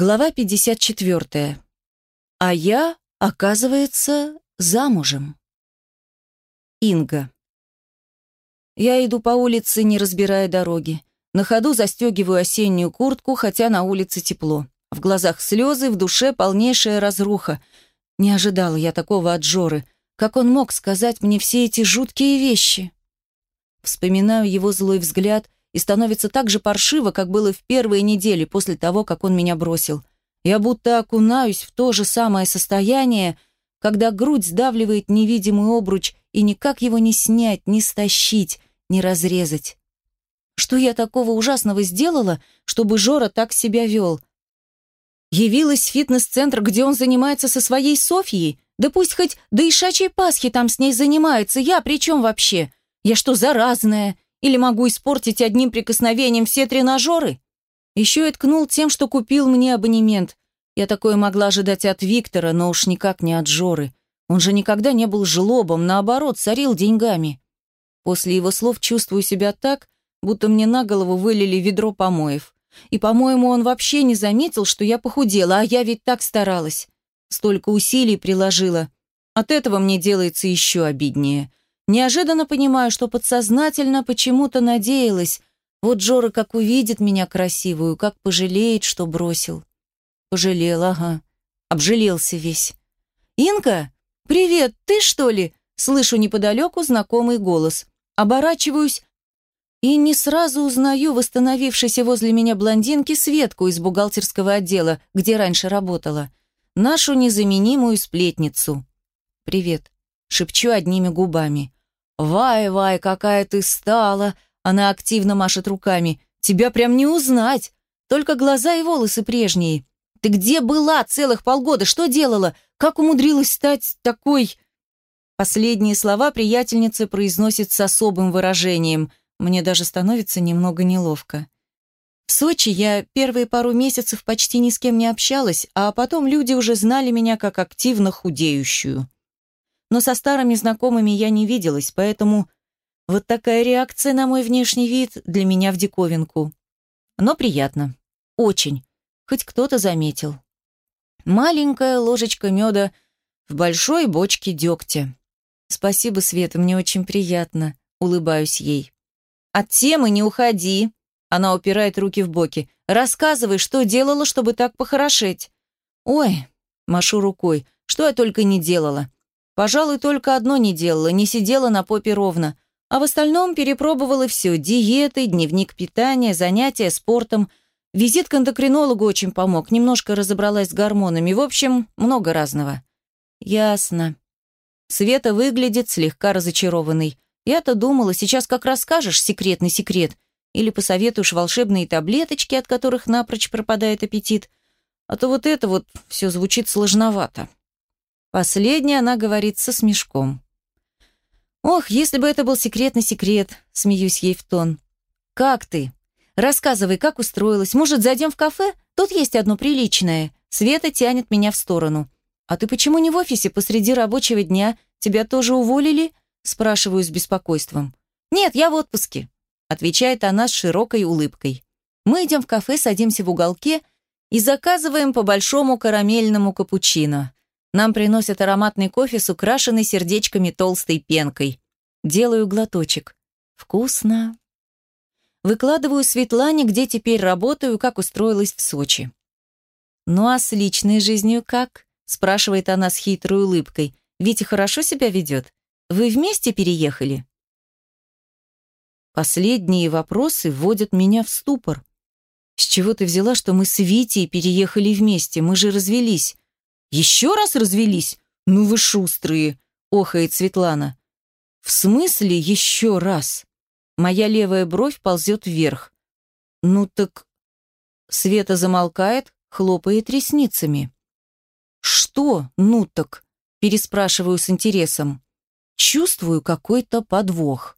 Глава 54. А я, оказывается, замужем. Инга. Я иду по улице, не разбирая дороги. На ходу застегиваю осеннюю куртку, хотя на улице тепло. В глазах слезы, в душе полнейшая разруха. Не ожидала я такого от Жоры. Как он мог сказать мне все эти жуткие вещи? Вспоминаю его злой взгляд и становится так же паршиво, как было в первые недели после того, как он меня бросил. Я будто окунаюсь в то же самое состояние, когда грудь сдавливает невидимый обруч, и никак его не снять, не стащить, не разрезать. Что я такого ужасного сделала, чтобы Жора так себя вел? Явилась в фитнес-центр, где он занимается со своей Софьей? Да пусть хоть до Ишачьей Пасхи там с ней занимается, я при чем вообще? Я что, заразная? Или могу испортить одним прикосновением все тренажеры? Еще и ткнул тем, что купил мне абонемент. Я такое могла ожидать от Виктора, но уж никак не от Жоры. Он же никогда не был жлобом, наоборот, царил деньгами. После его слов чувствую себя так, будто мне на голову вылили ведро помоев. И, по-моему, он вообще не заметил, что я похудела, а я ведь так старалась. Столько усилий приложила. От этого мне делается еще обиднее. Неожиданно понимаю, что подсознательно почему-то надеялась. Вот Жора как увидит меня красивую, как пожалеет, что бросил. Пожалел, ага. Обжалелся весь. «Инка? Привет, ты что ли?» Слышу неподалеку знакомый голос. Оборачиваюсь и не сразу узнаю восстановившейся возле меня блондинки Светку из бухгалтерского отдела, где раньше работала. Нашу незаменимую сплетницу. «Привет», — шепчу одними губами. «Вай-вай, какая ты стала!» Она активно машет руками. «Тебя прям не узнать! Только глаза и волосы прежние. Ты где была целых полгода? Что делала? Как умудрилась стать такой...» Последние слова приятельница произносит с особым выражением. Мне даже становится немного неловко. В Сочи я первые пару месяцев почти ни с кем не общалась, а потом люди уже знали меня как активно худеющую но со старыми знакомыми я не виделась, поэтому вот такая реакция на мой внешний вид для меня в диковинку. Но приятно. Очень. Хоть кто-то заметил. Маленькая ложечка меда в большой бочке дегтя. Спасибо, Света, мне очень приятно. Улыбаюсь ей. От темы не уходи. Она упирает руки в боки. Рассказывай, что делала, чтобы так похорошеть. Ой, машу рукой. Что я только не делала. Пожалуй, только одно не делала, не сидела на попе ровно. А в остальном перепробовала все – диеты, дневник питания, занятия спортом. Визит к эндокринологу очень помог, немножко разобралась с гормонами. В общем, много разного. Ясно. Света выглядит слегка разочарованной. Я-то думала, сейчас как расскажешь секретный секрет. Или посоветуешь волшебные таблеточки, от которых напрочь пропадает аппетит. А то вот это вот все звучит сложновато. Последнее она говорит со смешком. «Ох, если бы это был секретный секрет», — смеюсь ей в тон. «Как ты? Рассказывай, как устроилась. Может, зайдем в кафе? Тут есть одно приличное». Света тянет меня в сторону. «А ты почему не в офисе посреди рабочего дня? Тебя тоже уволили?» Спрашиваю с беспокойством. «Нет, я в отпуске», — отвечает она с широкой улыбкой. Мы идем в кафе, садимся в уголке и заказываем по большому карамельному капучино. Нам приносят ароматный кофе с украшенной сердечками толстой пенкой. Делаю глоточек. Вкусно. Выкладываю Светлане, где теперь работаю, как устроилась в Сочи. «Ну а с личной жизнью как?» – спрашивает она с хитрой улыбкой. «Витя хорошо себя ведет? Вы вместе переехали?» Последние вопросы вводят меня в ступор. «С чего ты взяла, что мы с Витей переехали вместе? Мы же развелись. Еще раз развелись? Ну вы шустрые, охает Светлана. В смысле еще раз? Моя левая бровь ползет вверх. Ну так... Света замолкает, хлопает ресницами. «Что? Ну так?» – переспрашиваю с интересом. Чувствую какой-то подвох.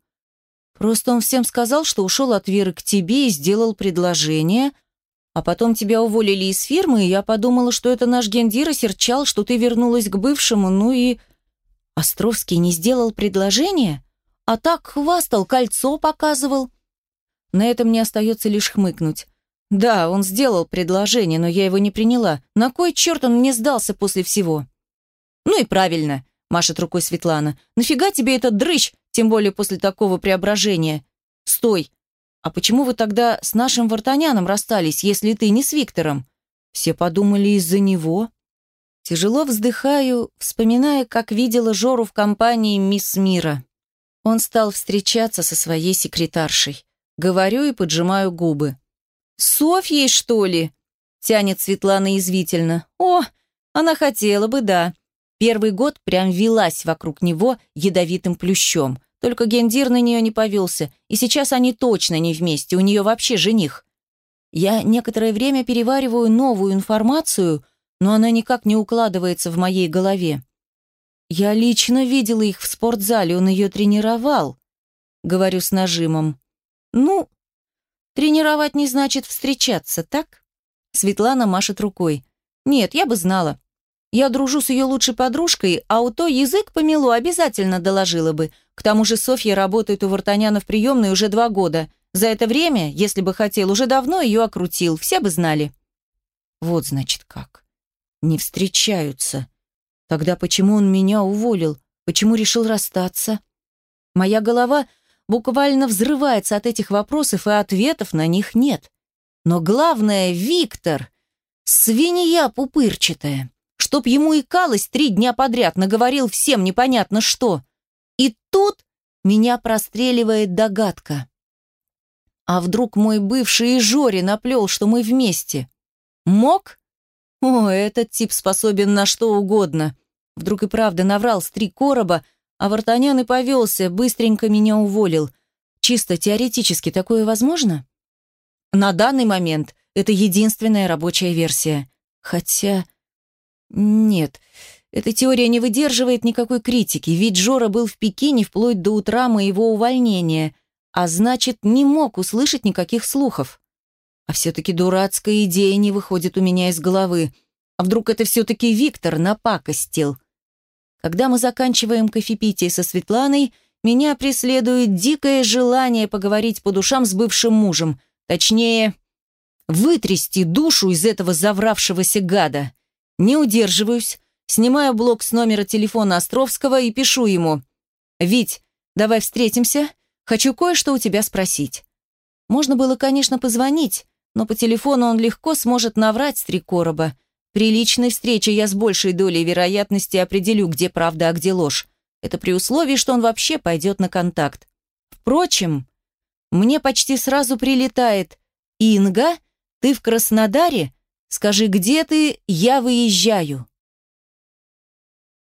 Просто он всем сказал, что ушел от Веры к тебе и сделал предложение, а потом тебя уволили из фирмы, и я подумала, что это наш гендир осерчал, что ты вернулась к бывшему, ну и... Островский не сделал предложение? А так хвастал, кольцо показывал. На этом мне остается лишь хмыкнуть. Да, он сделал предложение, но я его не приняла. На кой черт он мне сдался после всего? Ну и правильно, машет рукой Светлана. Нафига тебе этот дрыщ, тем более после такого преображения? Стой. А почему вы тогда с нашим Вартаняном расстались, если ты не с Виктором? Все подумали из-за него. Тяжело вздыхаю, вспоминая, как видела Жору в компании «Мисс Мира». Он стал встречаться со своей секретаршей. Говорю и поджимаю губы. «Софьей, что ли?» — тянет Светлана извительно. «О, она хотела бы, да. Первый год прям велась вокруг него ядовитым плющом. Только Гендир на нее не повелся, и сейчас они точно не вместе, у нее вообще жених. Я некоторое время перевариваю новую информацию, но она никак не укладывается в моей голове. Я лично видела их в спортзале, он ее тренировал. Говорю с нажимом. Ну, Тренировать не значит встречаться, так? Светлана машет рукой. Нет, я бы знала. Я дружу с ее лучшей подружкой, а у той язык по милу обязательно доложила бы. К тому же Софья работает у Вартаняна в приемной уже два года. За это время, если бы хотел, уже давно ее окрутил, все бы знали. Вот, значит, как. Не встречаются. Тогда почему он меня уволил? Почему решил расстаться? Моя голова буквально взрывается от этих вопросов, и ответов на них нет. Но главное, Виктор — свинья пупырчатая. Чтоб ему икалось три дня подряд, наговорил всем непонятно что. И тут меня простреливает догадка. А вдруг мой бывший и Жори наплел, что мы вместе? Мог? О, этот тип способен на что угодно. Вдруг и правда наврал с три короба, а Вартанян и повелся, быстренько меня уволил. Чисто теоретически такое возможно? На данный момент это единственная рабочая версия. Хотя... Нет, эта теория не выдерживает никакой критики, ведь Жора был в Пекине вплоть до утра моего увольнения, а значит, не мог услышать никаких слухов. А все-таки дурацкая идея не выходит у меня из головы. А вдруг это все-таки Виктор напакостил? Когда мы заканчиваем кофепитие со Светланой, меня преследует дикое желание поговорить по душам с бывшим мужем, точнее, вытрясти душу из этого завравшегося гада. Не удерживаюсь, снимаю блок с номера телефона Островского и пишу ему «Вить, давай встретимся, хочу кое-что у тебя спросить». Можно было, конечно, позвонить, но по телефону он легко сможет наврать с три короба – при личной встрече я с большей долей вероятности определю, где правда, а где ложь. Это при условии, что он вообще пойдет на контакт. Впрочем, мне почти сразу прилетает «Инга, ты в Краснодаре? Скажи, где ты? Я выезжаю».